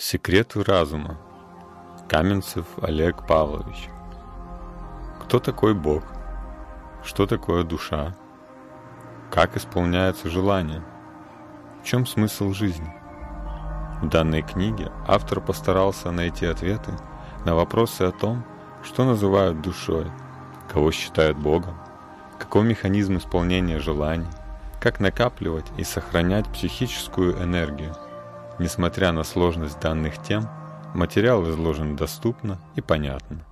Секреты разума. Каменцев Олег Павлович. Кто такой Бог? Что такое душа? Как исполняется желание? В чем смысл жизни? В данной книге автор постарался найти ответы на вопросы о том, что называют душой, кого считают Богом, какой механизм исполнения желаний, как накапливать и сохранять психическую энергию – Несмотря на сложность данных тем, материал изложен доступно и понятно.